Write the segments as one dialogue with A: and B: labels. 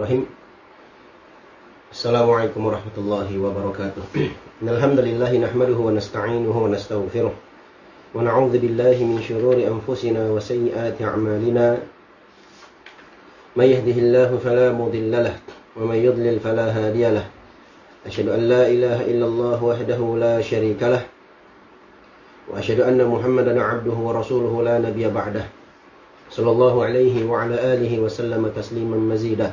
A: Rahim. Assalamualaikum warahmatullahi wabarakatuh. Alhamdulillah nahmaduhu wa nasta'inuhu wa nastaghfiruh. Wa na'udzu billahi min shururi anfusina wa sayyiati a'malina. May yahdihillahu fala mudilla lahu wa may yudlil fala hadiya lahu. Asyhadu an la ilaha illallah wahdahu la syarika lahu. Wa asyhadu anna Muhammadan 'abduhu wa rasuluhu la nabiyya ba'dah. Sallallahu alaihi wa ala alihi wa sallama tasliman mazidah.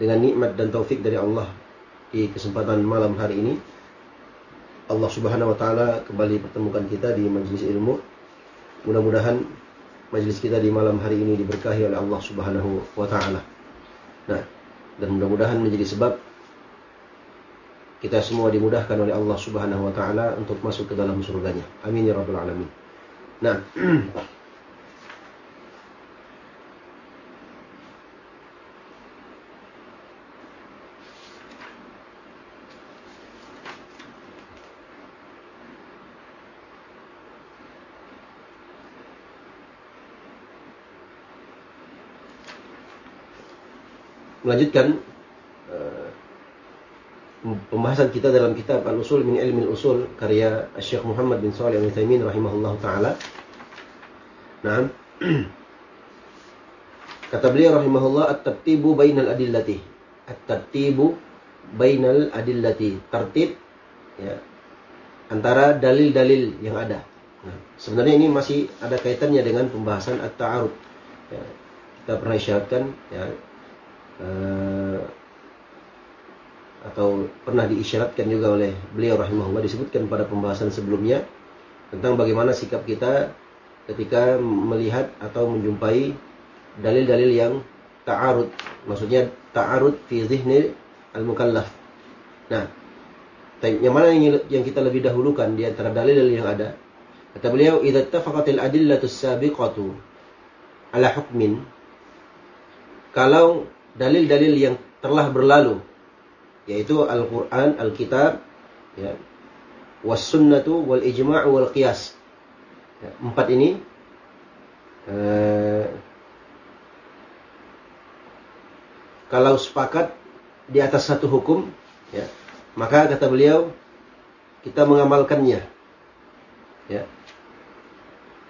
A: dengan nikmat dan taufik dari Allah di kesempatan malam hari ini Allah Subhanahu wa taala kembali pertemukan kita di majelis ilmu. Mudah-mudahan majelis kita di malam hari ini diberkahi oleh Allah Subhanahu wa taala. Nah, dan mudah-mudahan menjadi sebab kita semua dimudahkan oleh Allah Subhanahu wa taala untuk masuk ke dalam surganya. Amin ya rabbal alamin. Nah, melanjutkan uh, pembahasan kita dalam kitab Al-Usul min Ilmi Al-Usul karya Syekh Muhammad bin Shalih Al-Utsaimin rahimahullah taala. Nah, kata beliau rahimahullah at-tartibu bainal adillati. At-tartibu bainal adillati. Tertib ya antara dalil-dalil yang ada. Nah, sebenarnya ini masih ada kaitannya dengan pembahasan at-ta'arud. Ya, kita pernah isyaratkan ya uh, atau pernah diisyaratkan juga oleh beliau rahimahullah disebutkan pada pembahasan sebelumnya tentang bagaimana sikap kita ketika melihat atau menjumpai dalil-dalil yang ta'arud. Maksudnya ta'arud fi zihni al-mukallaf. Nah yang mana yang kita lebih dahulukan di antara dalil-dalil yang ada? Kata beliau idza tafaqatil adillatus sabiqatu ala hukmin kalau dalil-dalil yang telah berlalu yaitu Al-Qur'an, Al-Kitab, ya, was sunnatu wal ijma' wal qiyas. Ya, empat ini eh, kalau sepakat di atas satu hukum, ya, maka kata beliau kita mengamalkannya. Ya.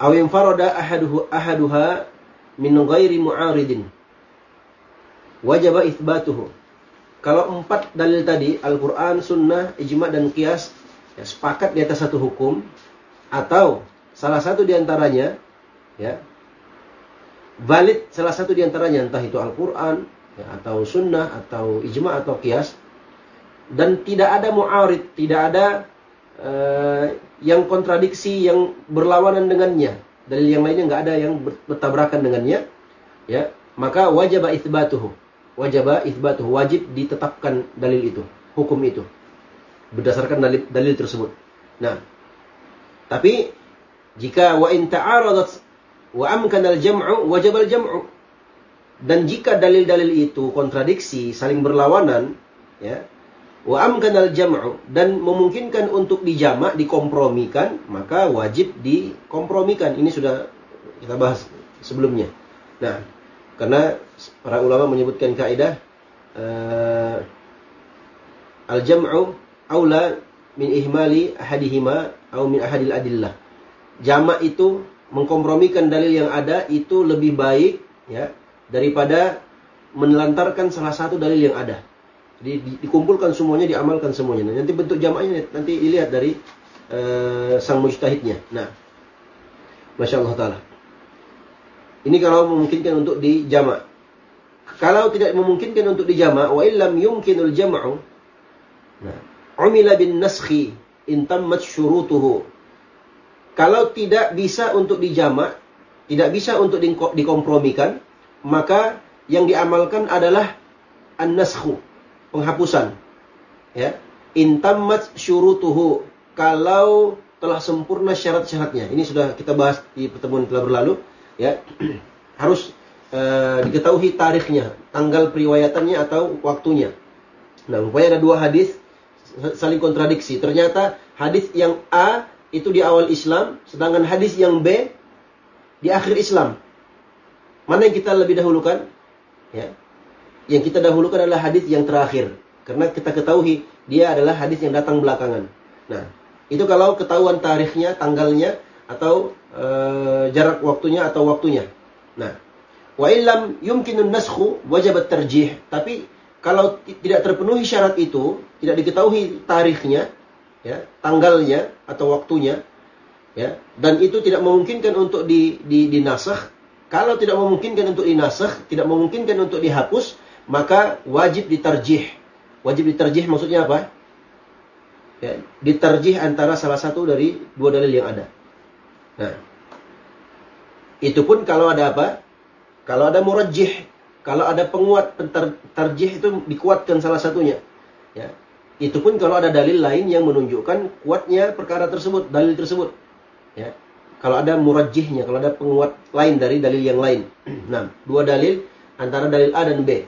A: Awim farada ahaduhu ahaduha min ghairi mu'aridin wajib itsbatuhu. Kalau empat dalil tadi, Al-Quran, Sunnah, Ijma, dan Qiyas, ya, sepakat di atas satu hukum, atau salah satu di antaranya, ya, valid salah satu di antaranya, entah itu Al-Quran, ya, atau Sunnah, atau Ijma, atau Qiyas, dan tidak ada mu'arid, tidak ada uh, yang kontradiksi, yang berlawanan dengannya. Dalil yang lainnya nggak ada yang bertabrakan dengannya, ya, maka wajib itsbatuhu wajib itsbatuh wajib ditetapkan dalil itu, hukum itu berdasarkan dalil, dalil tersebut. Nah, tapi jika wa in ta'aradat wa amkana al-jam'u wajib al-jam'u. Dan jika dalil-dalil itu kontradiksi, saling berlawanan, ya, wa amkana al-jam'u dan memungkinkan untuk dijamak, dikompromikan, maka wajib dikompromikan. Ini sudah kita bahas sebelumnya. Nah, karena para ulama menyebutkan kaidah uh, al-jam'u aula min ihmali ahadihima atau min ahadil adillah. Jamak itu mengkompromikan dalil yang ada itu lebih baik ya daripada menelantarkan salah satu dalil yang ada. Jadi di, dikumpulkan semuanya, diamalkan semuanya. Nah, nanti bentuk jamaknya nanti dilihat dari uh, sang mujtahidnya. Nah, masya Allah taala. Ini kalau memungkinkan untuk dijamak. Kalau tidak memungkinkan untuk dijamak, wa illam yumkinul jam'u. Nah, umila bin naskhi in tammat syurutuhu. Kalau tidak bisa untuk dijamak, tidak bisa untuk dikompromikan, maka yang diamalkan adalah an-naskhu, penghapusan. Ya. Intammat syurutuhu. Kalau telah sempurna syarat-syaratnya. Ini sudah kita bahas di pertemuan telah berlalu, ya. Harus uh, diketahui tarikhnya, tanggal periwayatannya atau waktunya. Nah, rupanya ada dua hadis saling kontradiksi. Ternyata hadis yang A itu di awal Islam, sedangkan hadis yang B di akhir Islam. Mana yang kita lebih dahulukan? Ya. Yang kita dahulukan adalah hadis yang terakhir. Karena kita ketahui dia adalah hadis yang datang belakangan. Nah, itu kalau ketahuan tarikhnya, tanggalnya, atau e, jarak waktunya atau waktunya. Nah, wa illam yumkinun naskhu wajib terjih. Tapi kalau tidak terpenuhi syarat itu, tidak diketahui tarikhnya, ya, tanggalnya atau waktunya, ya, dan itu tidak memungkinkan untuk di, di, dinasakh, kalau tidak memungkinkan untuk dinasakh, tidak memungkinkan untuk dihapus, maka wajib diterjih. Wajib diterjih maksudnya apa? Ya, diterjih antara salah satu dari dua dalil yang ada. Nah, itu pun kalau ada apa? Kalau ada murajjih, kalau ada penguat terjih itu dikuatkan salah satunya. Ya. Itu pun kalau ada dalil lain yang menunjukkan kuatnya perkara tersebut, dalil tersebut. Ya. Kalau ada murajjihnya, kalau ada penguat lain dari dalil yang lain. Nah, dua dalil antara dalil A dan B.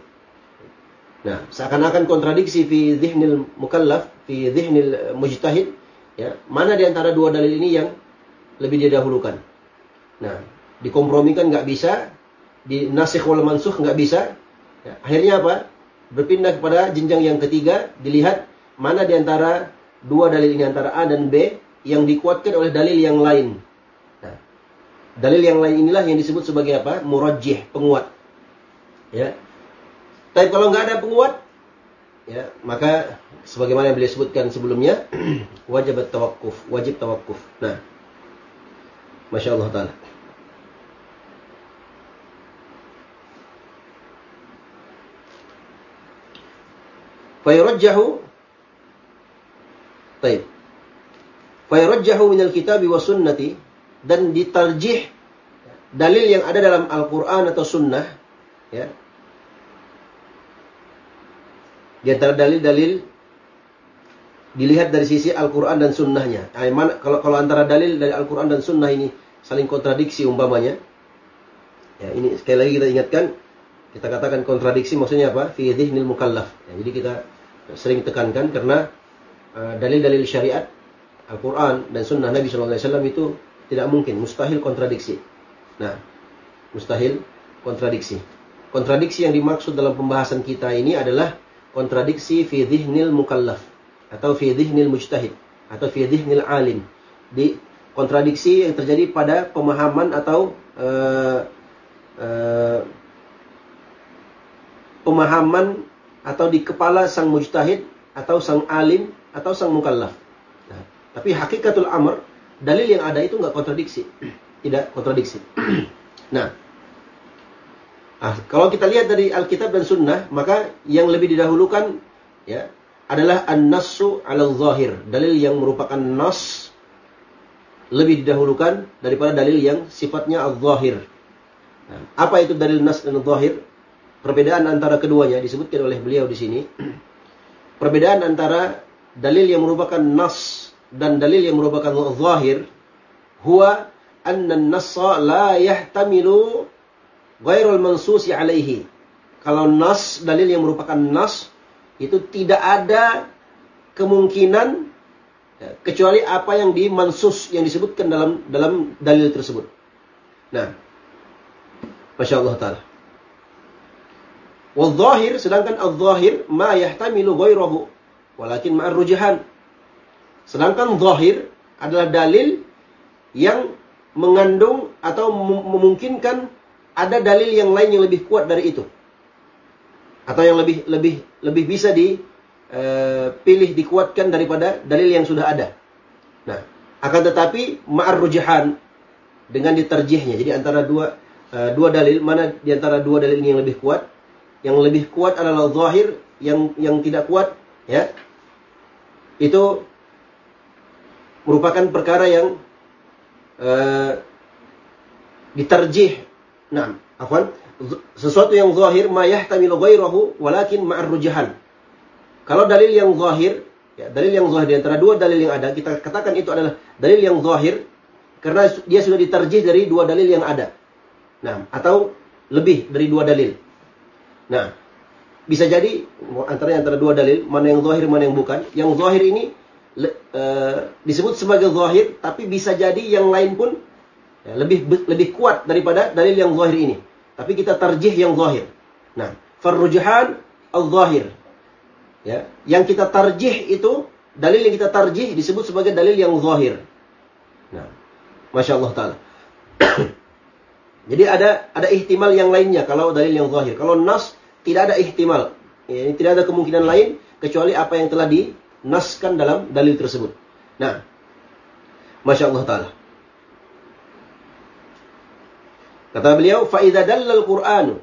A: Nah, seakan-akan kontradiksi fi dhihnil mukallaf, fi dhihnil mujtahid, ya. Mana di antara dua dalil ini yang lebih didahulukan? Nah, dikompromikan nggak bisa, di nasikh wal mansukh nggak bisa. Ya. Akhirnya apa? Berpindah kepada jenjang yang ketiga, dilihat mana di antara dua dalil ini antara A dan B yang dikuatkan oleh dalil yang lain. Dalil yang lain inilah yang disebut sebagai apa? Murajjih, penguat. Ya. Tapi kalau nggak ada penguat, ya, maka sebagaimana yang beliau sebutkan sebelumnya, wajib tawakuf, wajib tawakuf. Nah, masya Allah taala. Fayurajjahu Taib. Fayurajjahu minal kitabi wa sunnati dan ditarjih dalil yang ada dalam Al-Quran atau Sunnah, ya. Di antara dalil-dalil dilihat dari sisi Al-Quran dan Sunnahnya. Nah, kalau kalau antara dalil dari Al-Quran dan Sunnah ini saling kontradiksi umpamanya, ya ini sekali lagi kita ingatkan, kita katakan kontradiksi maksudnya apa? Fi dhihnil mukallaf. Ya, jadi kita sering tekankan karena uh, dalil-dalil syariat Al-Quran dan Sunnah Nabi SAW itu tidak mungkin, mustahil kontradiksi. Nah, mustahil kontradiksi. Kontradiksi yang dimaksud dalam pembahasan kita ini adalah kontradiksi fi dhihnil mukallaf atau fi dhihnil mujtahid atau fi dhihnil alim. Di kontradiksi yang terjadi pada pemahaman atau uh, uh, pemahaman atau di kepala sang mujtahid atau sang alim atau sang mukallaf. Nah, tapi hakikatul amr dalil yang ada itu nggak kontradiksi. Tidak kontradiksi. nah, ah, kalau kita lihat dari Alkitab dan Sunnah, maka yang lebih didahulukan ya adalah an-nassu ala zahir. Dalil yang merupakan nas lebih didahulukan daripada dalil yang sifatnya al-zahir. Nah, apa itu dalil nas dan zahir? Perbedaan antara keduanya disebutkan oleh beliau di sini. Perbedaan antara dalil yang merupakan nas dan dalil yang merupakan zahir huwa anna an-nassa la yahtamilu ghairul mansusi alaihi. Kalau nas dalil yang merupakan nas itu tidak ada kemungkinan ya, kecuali apa yang dimansus yang disebutkan dalam dalam dalil tersebut. Nah, masya Allah taala. Wal-zahir sedangkan al-zahir ma yahtamilu ghairahu walakin ma'ar rujahan Sedangkan zahir adalah dalil yang mengandung atau memungkinkan ada dalil yang lain yang lebih kuat dari itu. atau yang lebih lebih lebih bisa dipilih uh, dikuatkan daripada dalil yang sudah ada. Nah, akan tetapi ma'ar rujahan dengan diterjihnya. Jadi antara dua uh, dua dalil mana di antara dua dalil ini yang lebih kuat? Yang lebih kuat adalah zahir, yang yang tidak kuat ya. Itu merupakan perkara yang uh, diterjih. Nah, afwan, sesuatu yang zahir ma yahtamilu ghairahu walakin ma'ar rujahan. Kalau dalil yang zahir, ya, dalil yang zahir di antara dua dalil yang ada, kita katakan itu adalah dalil yang zahir karena dia sudah diterjih dari dua dalil yang ada. Nah, atau lebih dari dua dalil. Nah, bisa jadi antara antara dua dalil, mana yang zahir, mana yang bukan. Yang zahir ini uh, disebut sebagai zahir, tapi bisa jadi yang lain pun ya, lebih lebih kuat daripada dalil yang zahir ini. Tapi kita tarjih yang zahir. Nah, farrujahan al-zahir. Ya, yang kita tarjih itu dalil yang kita tarjih disebut sebagai dalil yang zahir. Nah, masya Allah taala. Jadi ada ada ihtimal yang lainnya kalau dalil yang zahir. Kalau nas tidak ada ihtimal. Ya, ini tidak ada kemungkinan lain kecuali apa yang telah dinaskan dalam dalil tersebut. Nah, masya Allah taala. Kata beliau, "Fa idza dallal Qur'anu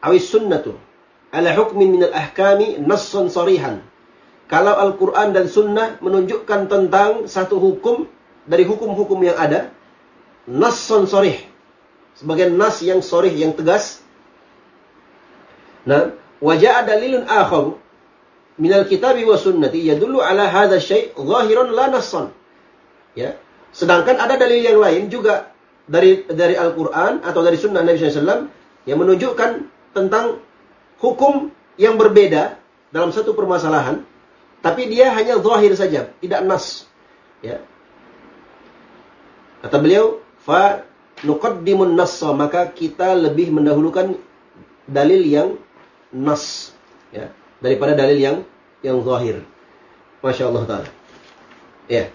A: aw sunnatu ala hukmin min al-ahkami nassan sarihan." Kalau Al-Qur'an dan sunnah menunjukkan tentang satu hukum dari hukum-hukum yang ada, nassan sarih. Sebagai nas yang sorih, yang tegas. Nah, wajah dalilun akhar minal kitabi wa sunnati yadullu ala hadha syai' zahiran la nassan. Ya. Sedangkan ada dalil yang lain juga dari dari Al-Quran atau dari Sunnah Nabi SAW yang menunjukkan tentang hukum yang berbeda dalam satu permasalahan, tapi dia hanya zahir saja, tidak nas. Ya. Kata beliau, fa nuqaddimun nassa, maka kita lebih mendahulukan dalil yang nas, ya, daripada dalil yang yang zahir. Masya Allah Ta'ala. Ya.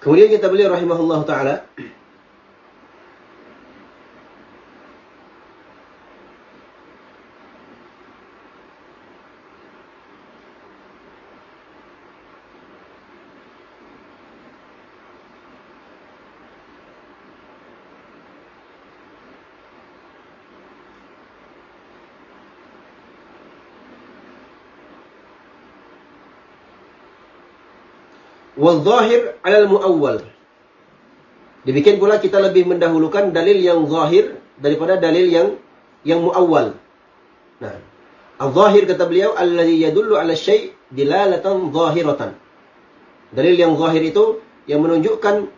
A: Kemudian kita beliau rahimahullah taala wal zahir alal muawwal. Dibikin pula kita lebih mendahulukan dalil yang zahir daripada dalil yang yang muawwal. Nah, al-zahir kata beliau alladhi yadullu ala syai' dilalatan zahiratan. Dalil yang zahir itu yang menunjukkan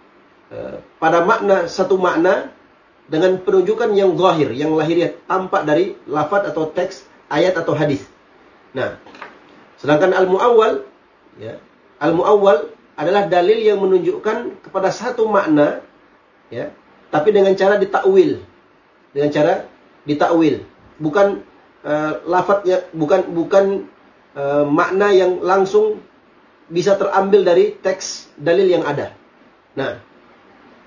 A: uh, pada makna satu makna dengan penunjukan yang zahir, yang lahiriah tampak dari lafaz atau teks ayat atau hadis. Nah, sedangkan al-muawwal ya, al-muawwal adalah dalil yang menunjukkan kepada satu makna ya tapi dengan cara ditakwil. Dengan cara ditakwil. Bukan uh, lafadznya bukan bukan uh, makna yang langsung bisa terambil dari teks dalil yang ada. Nah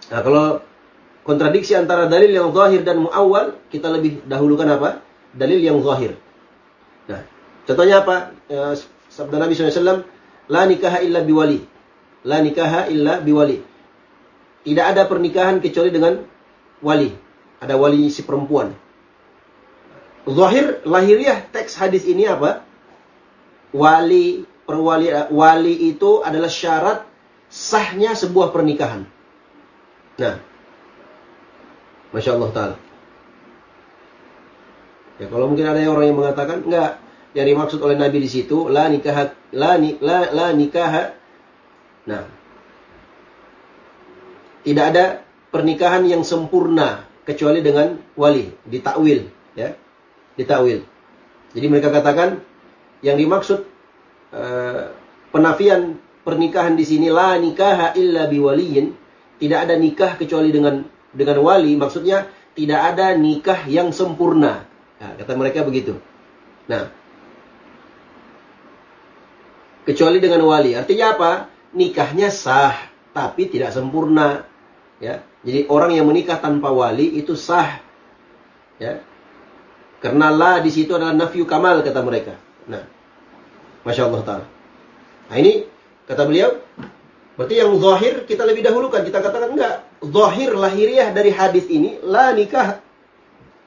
A: nah kalau kontradiksi antara dalil yang zahir dan muawwal kita lebih dahulukan apa? Dalil yang zahir. Nah contohnya apa? Uh, sabda Nabi SAW la nikaha illa biwali La nikaha illa biwali. Tidak ada pernikahan kecuali dengan wali. Ada wali si perempuan. Zahir lahiriah teks hadis ini apa? Wali perwali wali itu adalah syarat sahnya sebuah pernikahan. Nah, masya Allah taala. Ya kalau mungkin ada orang yang mengatakan enggak, yang dimaksud oleh Nabi di situ la nikah la, la, la nikaha Nah, tidak ada pernikahan yang sempurna kecuali dengan wali, ditakwil, ya. Ditakwil. Jadi mereka katakan yang dimaksud uh, penafian pernikahan di sini la nikaha illa biwaliyin, tidak ada nikah kecuali dengan dengan wali, maksudnya tidak ada nikah yang sempurna. Nah, kata mereka begitu. Nah, kecuali dengan wali. Artinya apa? Nikahnya sah, tapi tidak sempurna. Ya, jadi orang yang menikah tanpa wali itu sah. Ya, karena la di situ adalah nafyu kamal kata mereka. Nah, masya Allah taala. Nah ini kata beliau, berarti yang zahir kita lebih dahulukan. Kita katakan enggak, zahir lahiriah dari hadis ini la nikah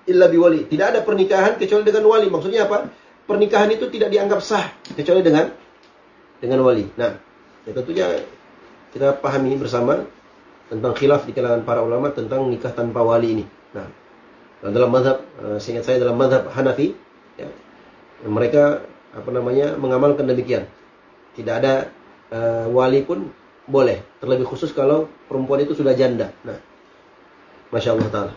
A: illa biwali. Tidak ada pernikahan kecuali dengan wali. Maksudnya apa? Pernikahan itu tidak dianggap sah kecuali dengan dengan wali. Nah, ya tentunya kita pahami bersama tentang khilaf di kalangan para ulama tentang nikah tanpa wali ini. Nah, dalam madhab, uh, seingat saya dalam madhab Hanafi, ya, mereka apa namanya mengamalkan demikian. Tidak ada uh, wali pun boleh, terlebih khusus kalau perempuan itu sudah janda. Nah, masya Allah taala.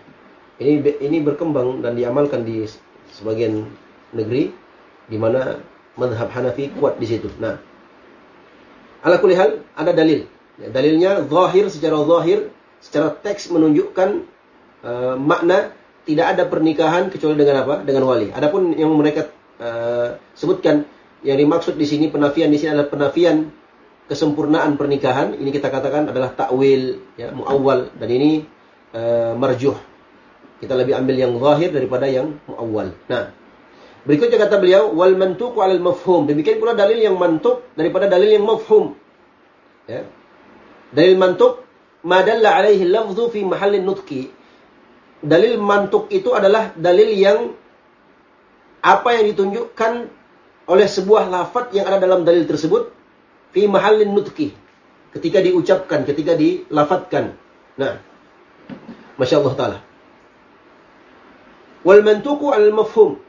A: Ini ini berkembang dan diamalkan di sebagian negeri di mana madhab Hanafi kuat di situ. Nah, ala kulihal ada dalil. Ya, dalilnya zahir secara zahir, secara teks menunjukkan uh, makna tidak ada pernikahan kecuali dengan apa? Dengan wali. Adapun yang mereka uh, sebutkan yang dimaksud di sini penafian di sini adalah penafian kesempurnaan pernikahan. Ini kita katakan adalah takwil, ya, muawwal dan ini uh, marjuh. Kita lebih ambil yang zahir daripada yang muawwal. Nah, berikutnya kata beliau wal mantuq 'alal mafhum. Demikian pula dalil yang mantuk daripada dalil yang mafhum. Ya. Dalil mantuk madalla alaihi lafzu fi mahallin nutqi dalil mantuk itu adalah dalil yang apa yang ditunjukkan oleh sebuah lafaz yang ada dalam dalil tersebut fi mahallin nutki ketika diucapkan ketika dilafatkan nah Masya Allah Ta'ala wal mantuku al mafhum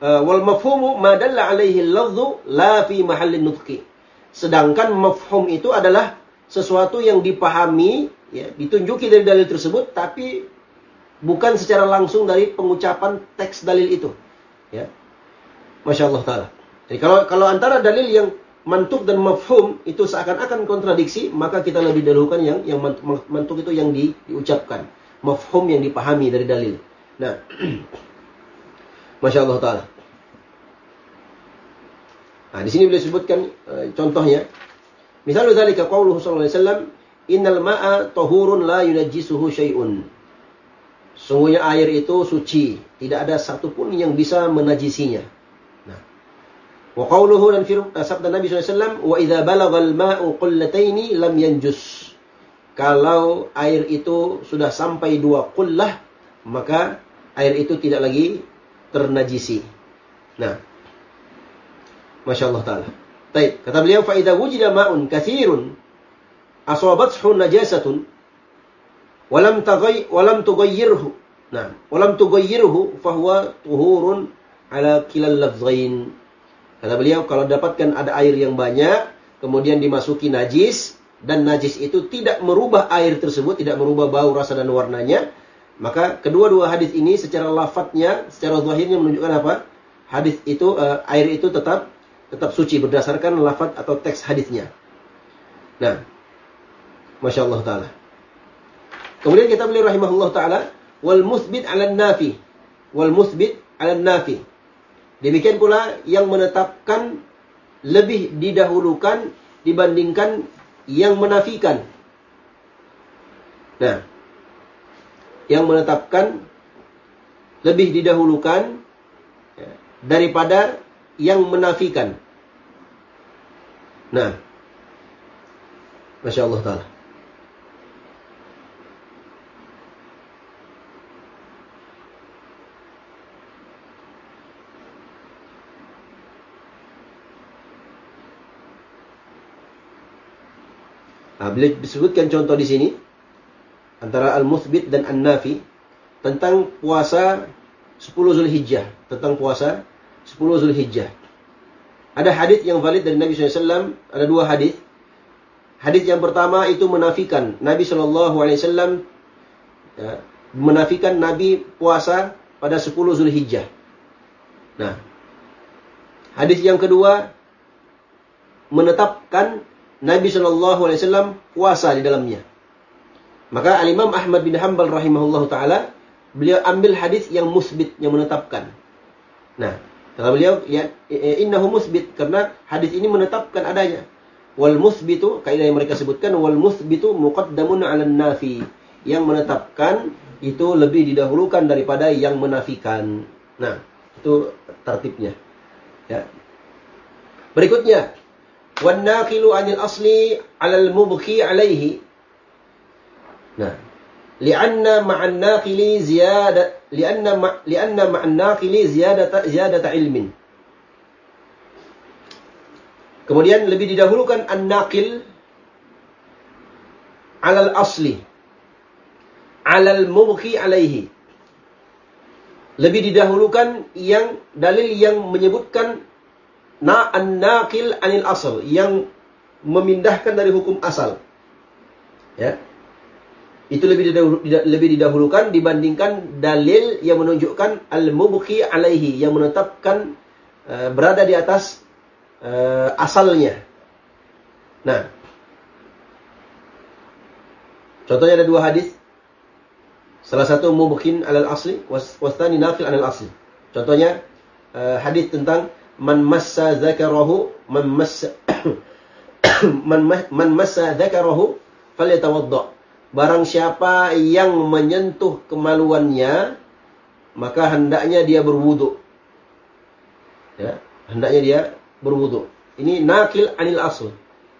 A: wal mafhumu ma dalla alaihi lafzu la fi mahallin nutki sedangkan mafhum itu adalah sesuatu yang dipahami ya ditunjuki dari dalil tersebut tapi bukan secara langsung dari pengucapan teks dalil itu. Ya. Masya Allah Ta'ala. Jadi kalau, kalau antara dalil yang mantuk dan mafhum itu seakan-akan kontradiksi, maka kita lebih dahulukan yang yang mantuk, mantuk itu yang di, diucapkan. Mafhum yang dipahami dari dalil. Nah, Masya Allah Ta'ala. Nah, di sini boleh sebutkan uh, contohnya. Misalnya dari qauluhu sallallahu alaihi wasallam, "Innal ma'a tahurun la yunajjisuhu syai'un." Sungguhnya air itu suci, tidak ada satupun yang bisa menajisinya. Nah. Wa qawluhu dan firman sabda Nabi SAW, wa idza balagal ma'u qullataini lam yanjus. Kalau air itu sudah sampai dua qullah, maka air itu tidak lagi ternajisi. Nah. Masya Allah Ta'ala. Baik, kata beliau, idza wujida ma'un kathirun asabathu najasatun walam taghay walam tughayyirhu nah walam tughayyirhu fahuwa tuhurun ala kilal lafzain kata beliau kalau dapatkan ada air yang banyak kemudian dimasuki najis dan najis itu tidak merubah air tersebut tidak merubah bau rasa dan warnanya maka kedua-dua hadis ini secara lafadznya secara zahirnya menunjukkan apa hadis itu uh, air itu tetap tetap suci berdasarkan lafadz atau teks hadisnya nah masya Allah taala Kemudian kita beli rahimahullah taala wal musbit 'ala nafi wal musbit 'ala nafi. Demikian pula yang menetapkan lebih didahulukan dibandingkan yang menafikan. Nah, yang menetapkan lebih didahulukan ya, daripada yang menafikan. Nah, Masya Allah Ta'ala. Nah, beliau disebutkan contoh di sini antara al-muthbit dan an-nafi tentang puasa 10 Zulhijjah, tentang puasa 10 Zulhijjah. Ada hadis yang valid dari Nabi SAW, ada dua hadis. Hadis yang pertama itu menafikan Nabi Alaihi Wasallam ya, menafikan Nabi puasa pada 10 Zulhijjah. Nah, hadis yang kedua menetapkan Nabi Shallallahu Alaihi Wasallam puasa di dalamnya. Maka Al Imam Ahmad bin Hambal rahimahullah taala beliau ambil hadis yang musbit yang menetapkan. Nah, kata beliau ya innahu musbit karena hadis ini menetapkan adanya. Wal musbitu kaidah yang mereka sebutkan wal musbitu muqaddamun 'ala nafi. Yang menetapkan itu lebih didahulukan daripada yang menafikan. Nah, itu tertibnya. Ya. Berikutnya, wan naqilu 'anil asli 'alal mubqi 'alaihi. Nah, li'anna ma'an naqili ziyada li'anna ma, li'anna ma'an naqili ziyadata ziyadata ilmin. Kemudian lebih didahulukan an-naqil alal asli. Alal mubki alaihi. Lebih didahulukan yang dalil yang menyebutkan na an-naqil anil asal yang memindahkan dari hukum asal. Ya. Itu lebih lebih didahulukan dibandingkan dalil yang menunjukkan al-mubki alaihi yang menetapkan uh, berada di atas uh, asalnya. Nah, contohnya ada dua hadis. Salah satu mubkin alal asli, wastani nafil alal asli. Contohnya uh, hadis tentang man massa zakarahu man massa man, man massa zakarahu falyatawadda. Barang siapa yang menyentuh kemaluannya, maka hendaknya dia berwudu. Ya, hendaknya dia berwudu. Ini nakil anil asl.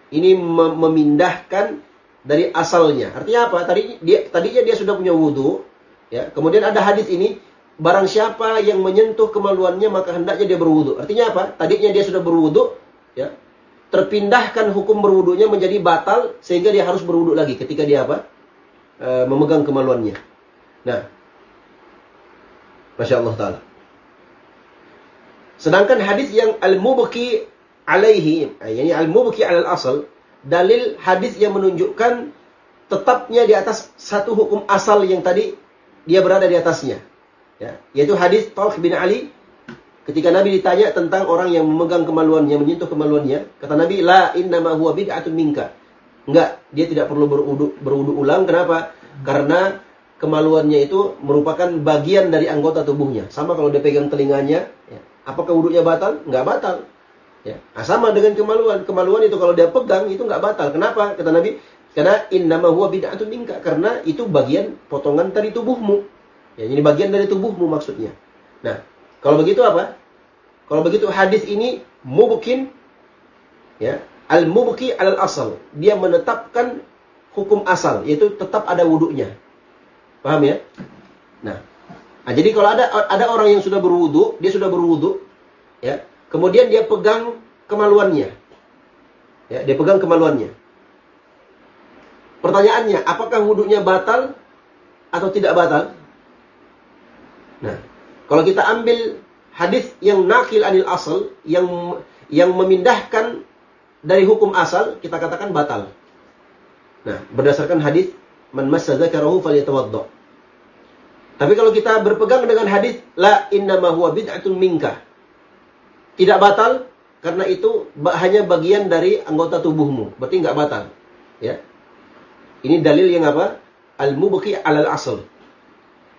A: Ini memindahkan dari asalnya. Artinya apa? Tadi dia tadinya dia sudah punya wudu, ya. Kemudian ada hadis ini, barang siapa yang menyentuh kemaluannya maka hendaknya dia berwudu. Artinya apa? Tadinya dia sudah berwudu, ya. Terpindahkan hukum berwudunya menjadi batal sehingga dia harus berwudu lagi ketika dia apa? E, memegang kemaluannya. Nah, Masya Allah Ta'ala. Sedangkan hadis yang al-mubki alaihi, yani al-mubki alal asal, dalil hadis yang menunjukkan tetapnya di atas satu hukum asal yang tadi dia berada di atasnya. Ya, yaitu hadis Talq bin Ali ketika Nabi ditanya tentang orang yang memegang kemaluannya, menyentuh kemaluannya, kata Nabi, "La innama huwa bid'atun minka." Enggak, dia tidak perlu berudu, berudu ulang. Kenapa? Karena kemaluannya itu merupakan bagian dari anggota tubuhnya. Sama kalau dia pegang telinganya, ya, Apakah wudhunya batal? Nggak batal. Ya. Nah, sama dengan kemaluan. Kemaluan itu kalau dia pegang itu nggak batal. Kenapa? Kata Nabi, karena innama huwa bid'atun minka. Karena itu bagian potongan dari tubuhmu. Ya, ini bagian dari tubuhmu maksudnya. Nah, kalau begitu apa? Kalau begitu hadis ini mubkin ya, al-mubki al asal. Dia menetapkan hukum asal, yaitu tetap ada wudhunya. Paham ya? Nah, Nah, jadi kalau ada ada orang yang sudah berwudu, dia sudah berwudu, ya, kemudian dia pegang kemaluannya, ya, dia pegang kemaluannya. Pertanyaannya, apakah wudhunya batal atau tidak batal? Nah, kalau kita ambil hadis yang nakil anil asal, yang yang memindahkan dari hukum asal, kita katakan batal. Nah, berdasarkan hadis man massa dzakarahu falyatawadda. Tapi kalau kita berpegang dengan hadis la inna ma huwa bid'atun minka. Tidak batal karena itu hanya bagian dari anggota tubuhmu. Berarti nggak batal. Ya. Ini dalil yang apa? Al-mubqi alal asal.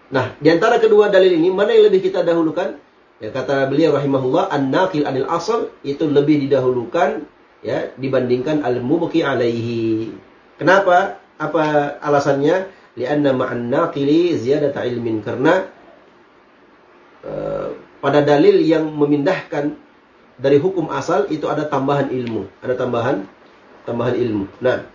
A: Nah, di antara kedua dalil ini mana yang lebih kita dahulukan? Ya kata beliau rahimahullah an-naqil anil asal itu lebih didahulukan ya dibandingkan al-mubqi alaihi. Kenapa? Apa alasannya? lianna ma'an naqili ziyadata ilmin karena uh, pada dalil yang memindahkan dari hukum asal itu ada tambahan ilmu, ada tambahan tambahan ilmu. Nah,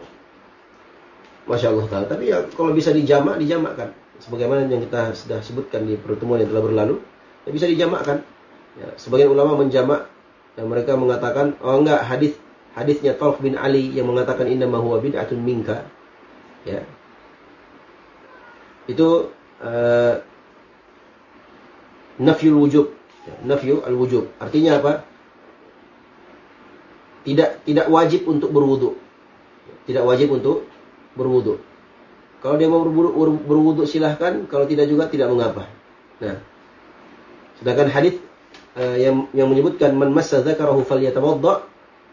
A: masya Allah taala. Tapi ya kalau bisa dijamak, dijamakkan. Sebagaimana yang kita sudah sebutkan di pertemuan yang telah berlalu, ya bisa dijamakkan. Ya, sebagian ulama menjamak dan mereka mengatakan, oh enggak hadis hadisnya Talq bin Ali yang mengatakan inna ma huwa bid'atun minka. Ya, itu uh, nafyul wujub nafyu al wujub artinya apa tidak tidak wajib untuk berwudu tidak wajib untuk berwudu. Kalau dia mau berwudu, silahkan, kalau tidak juga tidak mengapa. Nah, sedangkan hadis uh, yang yang menyebutkan man massa dzakarahu falyatawadda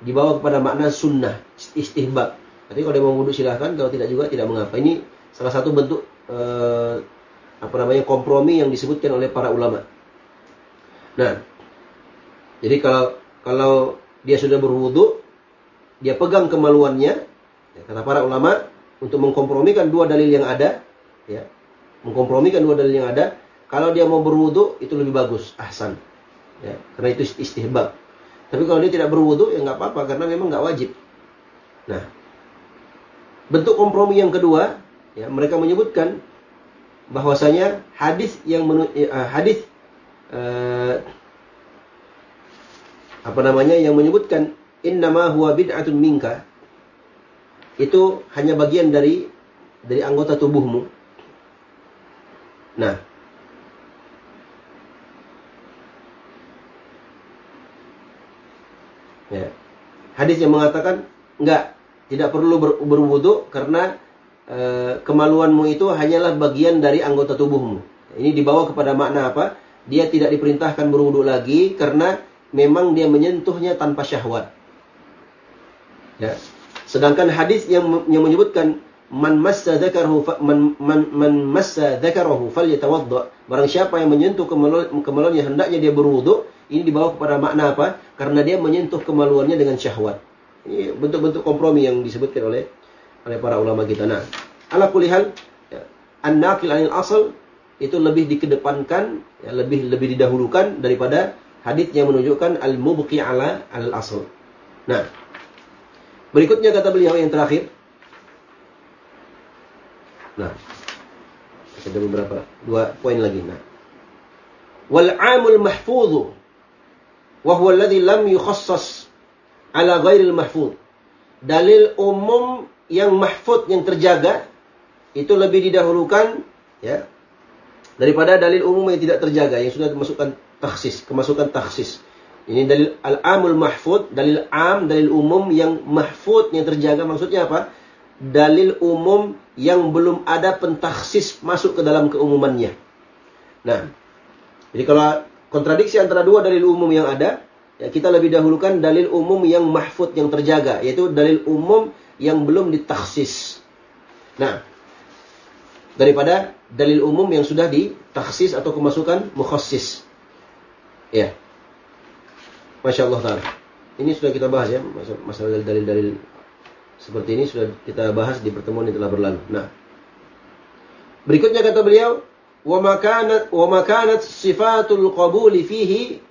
A: dibawa kepada makna sunnah, istihbab. Jadi kalau dia mau wudu silahkan, kalau tidak juga tidak mengapa. Ini salah satu bentuk uh, apa namanya kompromi yang disebutkan oleh para ulama. Nah, jadi kalau kalau dia sudah berwudu, dia pegang kemaluannya, ya, kata para ulama untuk mengkompromikan dua dalil yang ada, ya, mengkompromikan dua dalil yang ada. Kalau dia mau berwudu itu lebih bagus, ahsan, ya, karena itu istihbab. Tapi kalau dia tidak berwudu ya nggak apa-apa karena memang nggak wajib. Nah, bentuk kompromi yang kedua, ya, mereka menyebutkan bahwasanya hadis yang menu, uh, hadis uh, apa namanya yang menyebutkan innama huwa bid'atun minka itu hanya bagian dari dari anggota tubuhmu. Nah, ya. Hadis yang mengatakan enggak, tidak perlu ber, berwudu karena e, kemaluanmu itu hanyalah bagian dari anggota tubuhmu. Ini dibawa kepada makna apa? Dia tidak diperintahkan berwudu lagi karena memang dia menyentuhnya tanpa syahwat. Ya. Sedangkan hadis yang yang menyebutkan man massa dzakarahu man man, man massa dzakarahu falyatawadda. Barang siapa yang menyentuh kemaluannya hendaknya dia berwudu, ini dibawa kepada makna apa? Karena dia menyentuh kemaluannya dengan syahwat. Ini bentuk-bentuk kompromi yang disebutkan oleh oleh para ulama kita. Nah, ala kulihal ya, an-naqil anil asal itu lebih dikedepankan, ya, lebih lebih didahulukan daripada hadis yang menunjukkan al-mubqi ala al-asl. Nah, berikutnya kata beliau yang terakhir. Nah, ada beberapa dua poin lagi. Nah, wal 'amul mahfudhu wa huwa alladhi lam yukhassas ala ghairil mahfudh. Dalil umum yang mahfud yang terjaga itu lebih didahulukan ya daripada dalil umum yang tidak terjaga yang sudah dimasukkan taksis, kemasukan taksis. Ini dalil al-amul mahfud, dalil am, dalil umum yang mahfud yang terjaga maksudnya apa? Dalil umum yang belum ada pentaksis masuk ke dalam keumumannya. Nah, jadi kalau kontradiksi antara dua dalil umum yang ada, ya kita lebih dahulukan dalil umum yang mahfud yang terjaga, yaitu dalil umum yang belum ditaksis. Nah, daripada dalil umum yang sudah ditaksis atau kemasukan mukhassis. Ya. Masya Allah ta'ala. Ini sudah kita bahas ya, masalah dalil-dalil seperti ini sudah kita bahas di pertemuan yang telah berlalu. Nah, berikutnya kata beliau, makanat wa makanat sifatul qabuli fihi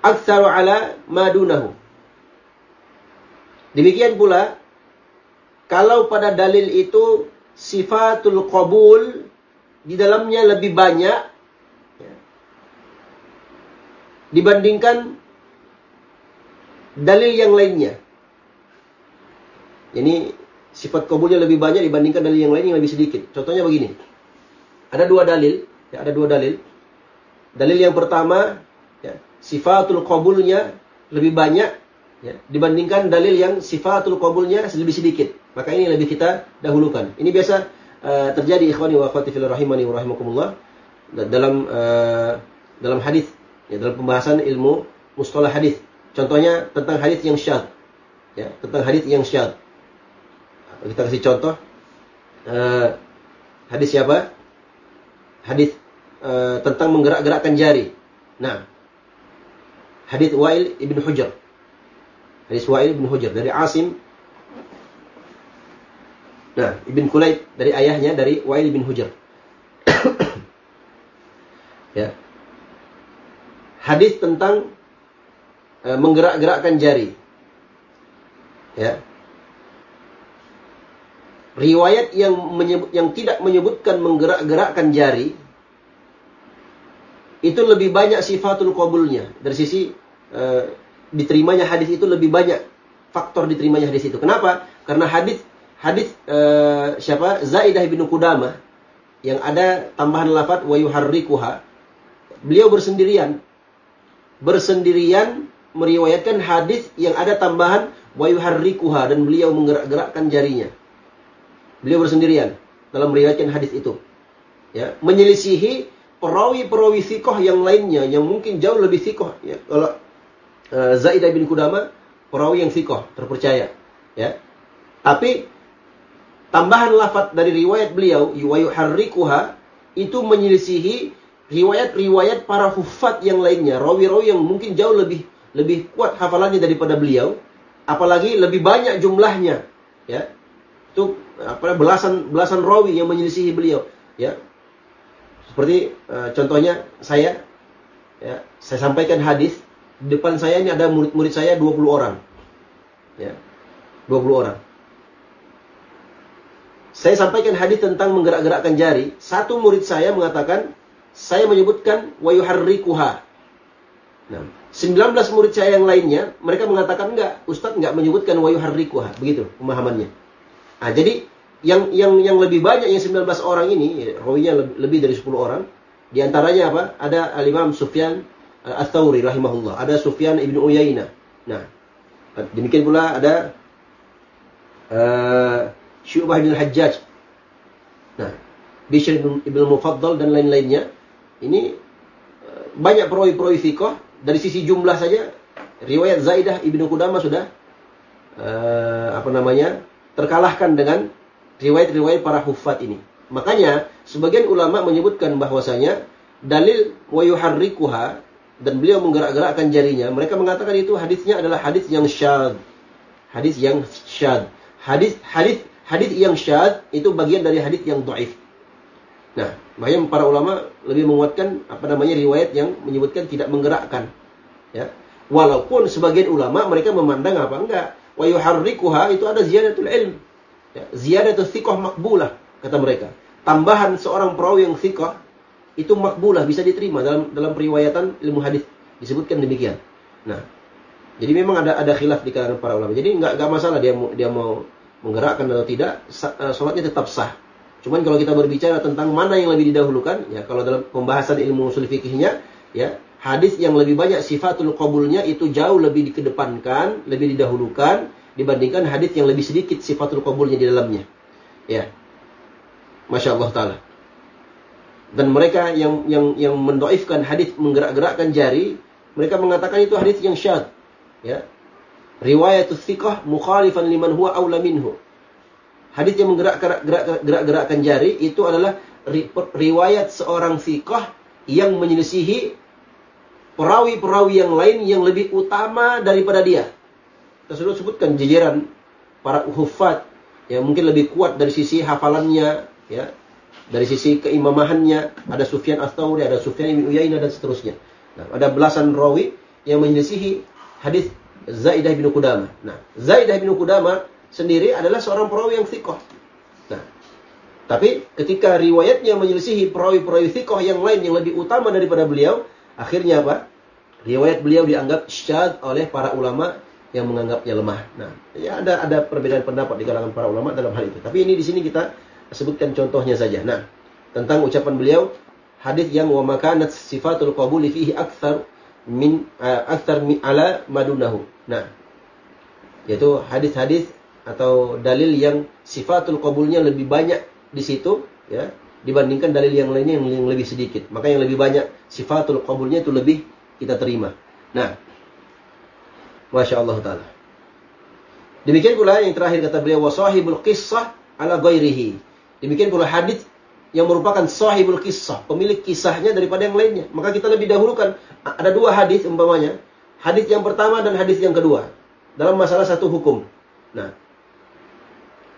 A: aktsar ala madunahu. Demikian pula kalau pada dalil itu sifatul qabul di dalamnya lebih banyak dibandingkan dalil yang lainnya. Ini sifat kabulnya lebih banyak dibandingkan dalil yang lain yang lebih sedikit. Contohnya begini. Ada dua dalil, ya, ada dua dalil. Dalil yang pertama, ya, sifatul kabulnya lebih banyak ya, dibandingkan dalil yang sifatul kabulnya lebih sedikit. Maka ini lebih kita dahulukan. Ini biasa uh, terjadi ikhwani wa akhwati fil rahimani wa rahimakumullah dalam uh, dalam hadis ya dalam pembahasan ilmu mustalah hadis. Contohnya tentang hadis yang syad. Ya, tentang hadis yang syad. Kita kasih contoh uh, hadis siapa? Hadis uh, tentang menggerak-gerakkan jari. Nah, hadis Wa'il ibn Hujr. Hadis Wa'il ibn Hujr dari Asim Nah, Ibn Kulayb dari ayahnya dari Wa'il bin Hujr. ya hadis tentang e, menggerak-gerakkan jari. Ya. Riwayat yang menyebut yang tidak menyebutkan menggerak-gerakkan jari itu lebih banyak sifatul qabulnya dari sisi e, diterimanya hadis itu lebih banyak faktor diterimanya hadis itu. Kenapa? Karena hadis hadis e, siapa Zaidah bin Qudamah yang ada tambahan lafaz wa yuharrikuha beliau bersendirian bersendirian meriwayatkan hadis yang ada tambahan wayuharrikuha dan beliau menggerak-gerakkan jarinya. Beliau bersendirian dalam meriwayatkan hadis itu. Ya, menyelisihi perawi-perawi sikoh yang lainnya yang mungkin jauh lebih sikoh. Ya, kalau uh, Zaidah bin Kudama perawi yang sikoh terpercaya. Ya, tapi tambahan lafaz dari riwayat beliau wayuharrikuha itu menyelisihi riwayat-riwayat para hufat yang lainnya, rawi-rawi yang mungkin jauh lebih lebih kuat hafalannya daripada beliau, apalagi lebih banyak jumlahnya, ya. Itu apa belasan belasan rawi yang menyelisihi beliau, ya. Seperti uh, contohnya saya ya, saya sampaikan hadis, depan saya ini ada murid-murid saya 20 orang. Ya. 20 orang. Saya sampaikan hadis tentang menggerak-gerakkan jari. Satu murid saya mengatakan, saya menyebutkan wayuharrikuha. Nah, 19 murid saya yang lainnya, mereka mengatakan enggak, Ustadz enggak menyebutkan wayuharrikuha. Begitu pemahamannya. Nah, jadi yang yang yang lebih banyak yang 19 orang ini, ya, rawinya lebih, dari 10 orang, di antaranya apa? Ada Al-Imam Sufyan Al-Thawri rahimahullah, ada Sufyan Ibn Uyainah. Nah, demikian pula ada uh, Syu'bah bin Hajjaj. Nah, Bishr ibn Mufaddal dan lain-lainnya. Ini eh, banyak perawi-perawi fiqh dari sisi jumlah saja riwayat Zaidah ibnu Qudamah sudah uh, apa namanya terkalahkan dengan riwayat-riwayat para hufat ini. Makanya sebagian ulama menyebutkan bahwasanya dalil wa yuharrikuha dan beliau menggerak-gerakkan jarinya, mereka mengatakan itu hadisnya adalah hadis yang syad. Hadis yang syad. Hadis hadis hadis yang syad itu bagian dari hadis yang dhaif. Nah, makanya para ulama lebih menguatkan apa namanya riwayat yang menyebutkan tidak menggerakkan. Ya. Walaupun sebagian ulama mereka memandang apa enggak, wa yuharrikuha itu ada ziyadatul ilm. Ya, ziyadatul thiqah makbulah kata mereka. Tambahan seorang perawi yang thiqah itu makbulah bisa diterima dalam dalam periwayatan ilmu hadis disebutkan demikian. Nah, jadi memang ada ada khilaf di kalangan para ulama. Jadi enggak enggak masalah dia dia mau menggerakkan atau tidak, eh, sholatnya tetap sah. Cuman kalau kita berbicara tentang mana yang lebih didahulukan, ya kalau dalam pembahasan ilmu usul fikihnya, ya hadis yang lebih banyak sifatul qabulnya itu jauh lebih dikedepankan, lebih didahulukan dibandingkan hadis yang lebih sedikit sifatul qabulnya di dalamnya. Ya. Masya Allah Ta'ala. Dan mereka yang yang yang mendoifkan hadis menggerak-gerakkan jari, mereka mengatakan itu hadis yang syad. Ya, riwayat thiqah mukhalifan liman huwa aula minhu. Hadis yang menggerak-gerakkan jari itu adalah riwayat seorang thiqah yang menyelisihi perawi-perawi yang lain yang lebih utama daripada dia. Sudah sebutkan jajaran para hufat yang mungkin lebih kuat dari sisi hafalannya, ya, dari sisi keimamahannya. Ada Sufyan Ats-Tsauri, ada Sufyan bin Uyainah dan seterusnya. Nah, ada belasan rawi yang menyelisihi hadis Zaidah bin Qudamah. Nah, Zaidah bin Qudamah sendiri adalah seorang perawi yang thiqah. Nah, tapi ketika riwayatnya menyelisihi perawi-perawi thiqah yang lain yang lebih utama daripada beliau, akhirnya apa? Riwayat beliau dianggap syad oleh para ulama yang menganggapnya lemah. Nah, ya ada ada perbedaan pendapat di kalangan para ulama dalam hal itu. Tapi ini di sini kita sebutkan contohnya saja. Nah, tentang ucapan beliau hadis yang wa makanat sifatul qabuli fihi akthar min uh, akthar min ala madunahu. Nah, yaitu hadis-hadis atau dalil yang sifatul qabulnya lebih banyak di situ ya dibandingkan dalil yang lainnya yang, lebih sedikit. Maka yang lebih banyak sifatul qabulnya itu lebih kita terima. Nah, Masya Allah Ta'ala. Demikian pula yang terakhir kata beliau wasahibul qissah ala ghairihi. Demikian pula hadis yang merupakan sahibul kisah, pemilik kisahnya daripada yang lainnya. Maka kita lebih dahulukan ada dua hadis umpamanya Hadis yang pertama dan hadis yang kedua dalam masalah satu hukum. Nah,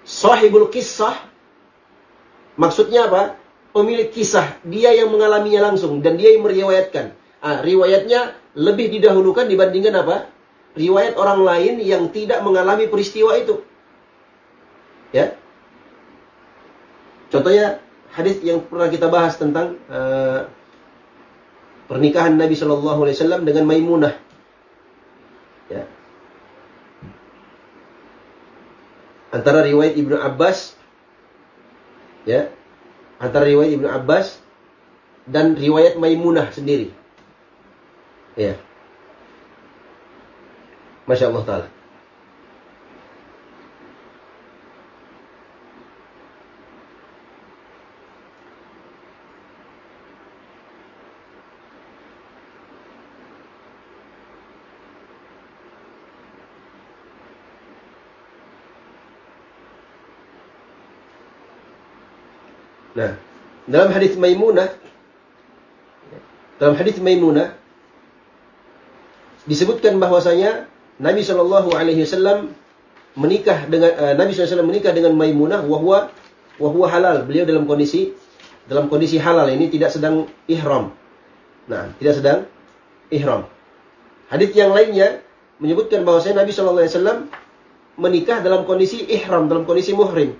A: sahibul kisah maksudnya apa? Pemilik kisah, dia yang mengalaminya langsung dan dia yang meriwayatkan. Ah, riwayatnya lebih didahulukan dibandingkan apa? Riwayat orang lain yang tidak mengalami peristiwa itu. Ya. Contohnya hadis yang pernah kita bahas tentang uh, pernikahan Nabi Shallallahu Alaihi Wasallam dengan Maimunah Ya. Antara riwayat Ibnu Abbas ya, antara riwayat Ibnu Abbas dan riwayat Maimunah sendiri. Ya. Masya Allah Ta'ala. Nah, dalam hadis Maimunah dalam hadis Maimunah disebutkan bahwasanya Nabi Shallallahu alaihi wasallam menikah dengan uh, Nabi SAW menikah dengan Maimunah wahwa wahwa halal. Beliau dalam kondisi dalam kondisi halal ini tidak sedang ihram. Nah, tidak sedang ihram. Hadis yang lainnya menyebutkan bahwasanya Nabi wasallam menikah dalam kondisi ihram, dalam kondisi muhrim.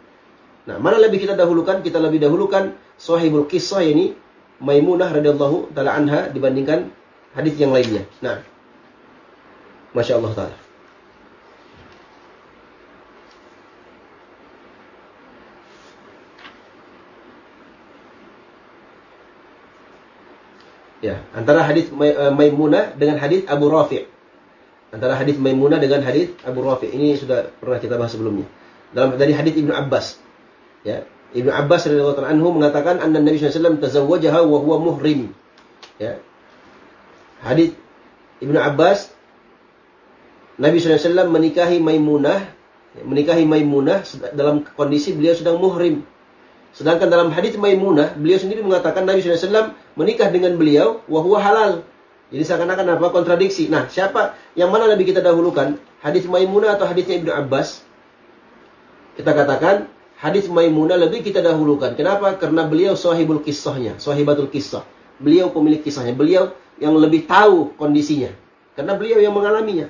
A: Nah, mana lebih kita dahulukan? Kita lebih dahulukan sahibul kisah ini Maimunah radhiyallahu taala anha dibandingkan hadis yang lainnya. Nah, Masya Allah taala. Ya, antara hadis eh, Maimunah dengan hadis Abu Rafi'. Antara hadis Maimunah dengan hadis Abu Rafi'. Ini sudah pernah kita bahas sebelumnya. Dalam dari hadis Ibnu Abbas. Ya, Ibnu Abbas radhiyallahu anhu mengatakan anna Nabi SAW tazawwajaha wa huwa muhrim. Ya. Hadis Ibnu Abbas Nabi SAW menikahi Maimunah, ya, menikahi Maimunah dalam kondisi beliau sedang muhrim. Sedangkan dalam hadis Maimunah, beliau sendiri mengatakan Nabi SAW menikah dengan beliau wahwa halal. Jadi seakan-akan apa? Kontradiksi. Nah, siapa yang mana lebih kita dahulukan? Hadis Maimunah atau hadisnya Ibnu Abbas? Kita katakan hadis Maimunah lebih kita dahulukan. Kenapa? Karena beliau sahibul kisahnya, sahibatul kisah. Beliau pemilik kisahnya, beliau yang lebih tahu kondisinya. Karena beliau yang mengalaminya.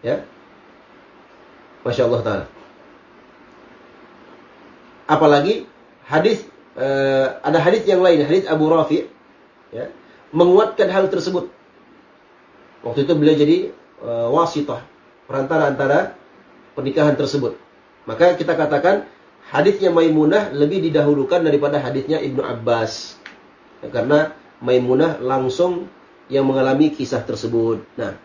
A: Ya. Masya Allah Ta'ala. Apalagi hadis uh, ada hadis yang lain, hadis Abu Rafi ya, menguatkan hal tersebut. Waktu itu beliau jadi uh, wasitah, perantara antara pernikahan tersebut. Maka kita katakan hadisnya Maimunah lebih didahulukan daripada hadisnya Ibnu Abbas. Ya, karena Maimunah langsung yang mengalami kisah tersebut. Nah,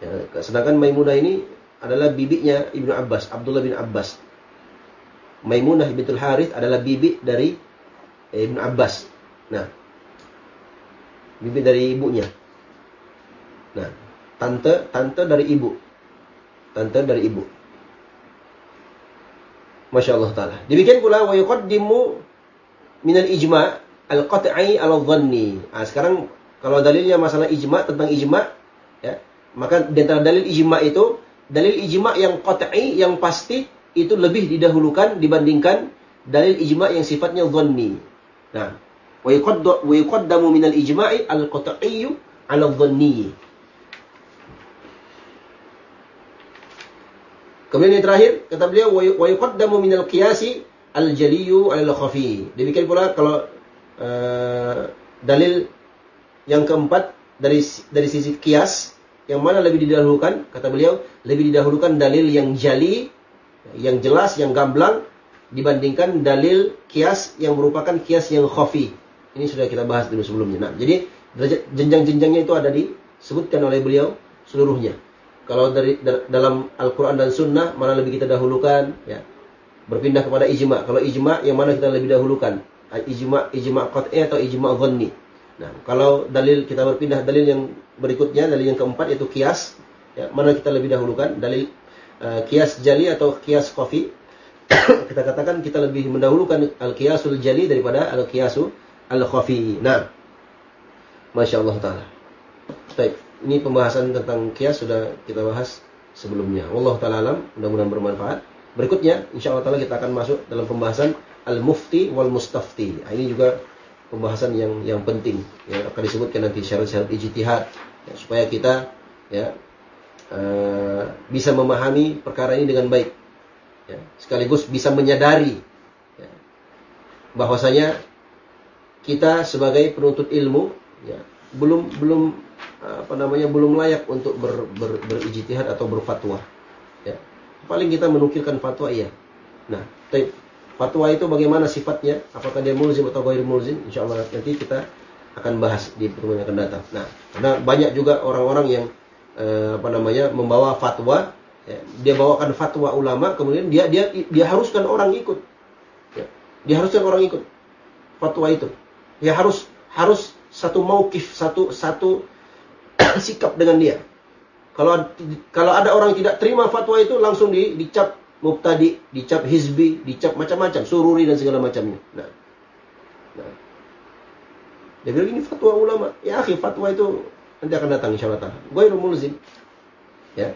A: ya, sedangkan Maimunah ini adalah bibiknya Ibnu Abbas, Abdullah bin Abbas. Maimunah bintul Harith adalah bibi dari eh, Ibnu Abbas. Nah, bibi dari ibunya. Nah, tante tante dari ibu. Tante dari ibu. Masya Allah Ta'ala. Demikian pula wa yuqaddimu minal ijma' al-qat'i al-dhanni. Nah, sekarang kalau dalilnya masalah ijma' tentang ijma' ya, maka di antara dalil ijma' itu dalil ijma' yang qat'i yang pasti itu lebih didahulukan dibandingkan dalil ijma' yang sifatnya dhanni. Nah, wa yuqaddamu minal ijma'i al-qat'i al-dhanni. Kemudian yang terakhir, kata beliau, wa yuqaddamu minal qiyasi al-jaliyu al-khafi. Demikian pula kalau uh, dalil yang keempat dari dari sisi kias yang mana lebih didahulukan? Kata beliau, lebih didahulukan dalil yang jali, yang jelas, yang gamblang dibandingkan dalil kias yang merupakan kias yang khafi. Ini sudah kita bahas dulu sebelumnya. Nah, jadi jenjang-jenjangnya itu ada disebutkan oleh beliau seluruhnya. Kalau dari dalam Al-Quran dan Sunnah mana lebih kita dahulukan? Ya, berpindah kepada ijma. Kalau ijma yang mana kita lebih dahulukan? Ijma ijma qat'i atau ijma dhanni. Nah, kalau dalil kita berpindah dalil yang berikutnya, dalil yang keempat yaitu kias. Ya, mana kita lebih dahulukan? Dalil uh, kias jali atau kias kofi. kita katakan kita lebih mendahulukan al-kiasul jali daripada al-kiasu al-khafi. Nah, Masya Allah Ta'ala. Baik ini pembahasan tentang kias sudah kita bahas sebelumnya. Allah taala alam, mudah-mudahan bermanfaat. Berikutnya, insya Allah taala kita akan masuk dalam pembahasan al-mufti wal mustafti. Nah, ini juga pembahasan yang yang penting yang akan disebutkan nanti syarat-syarat ijtihad ya, supaya kita ya uh, bisa memahami perkara ini dengan baik. Ya, sekaligus bisa menyadari ya, bahwasanya kita sebagai penuntut ilmu ya, belum belum apa namanya belum layak untuk ber, ber, berijtihad atau berfatwa. Ya. Paling kita menukilkan fatwa iya. Nah, fatwa itu bagaimana sifatnya? Apakah dia mulzim atau ghair mulzim? Insyaallah nanti kita akan bahas di pertemuan yang akan datang. Nah, karena banyak juga orang-orang yang uh, apa namanya membawa fatwa, ya, dia bawakan fatwa ulama, kemudian dia dia dia haruskan orang ikut. Ya, dia haruskan orang ikut fatwa itu. Ya harus harus satu maukif, satu satu sikap dengan dia. Kalau kalau ada orang tidak terima fatwa itu langsung di, dicap mubtadi, dicap hizbi, dicap macam-macam, sururi dan segala macamnya. Nah, nah. Dia bilang ini fatwa ulama. Ya akhi, fatwa itu nanti akan datang insya Allah ta'ala. Gue mulzim. Ya.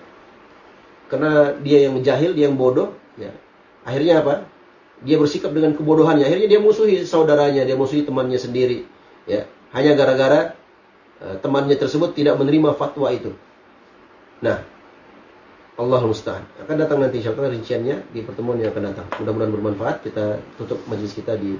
A: Karena dia yang jahil, dia yang bodoh. Ya. Akhirnya apa? Dia bersikap dengan kebodohannya. Akhirnya dia musuhi saudaranya, dia musuhi temannya sendiri. Ya. Hanya gara-gara temannya tersebut tidak menerima fatwa itu. Nah, Allah musta'an. Akan datang nanti insya Allah rinciannya di pertemuan yang akan datang. Mudah-mudahan bermanfaat. Kita tutup majlis kita di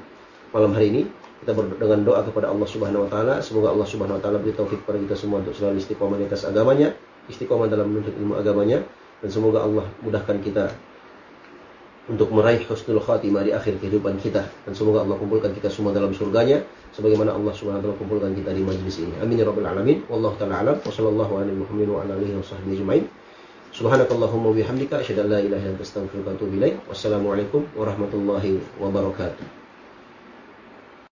A: malam hari ini. Kita dengan doa kepada Allah Subhanahu wa taala, semoga Allah Subhanahu wa taala beri taufik kepada kita semua untuk selalu istiqomah di atas agamanya, istiqomah dalam menuntut ilmu agamanya dan semoga Allah mudahkan kita untuk meraih husnul khatimah di akhir kehidupan kita dan semoga Allah kumpulkan kita semua dalam surganya sebagaimana Allah Subhanahu wa taala kumpulkan kita di majlis ini. Amin ya rabbal alamin. Wallahu taala alam wa sallallahu alaihi Muhammad wa ala alihi wa sahbihi ajmain. Subhanakallahumma wa bihamdika asyhadu an la ilaha illa anta astaghfiruka wa atubu ilaik. Wassalamualaikum warahmatullahi wabarakatuh.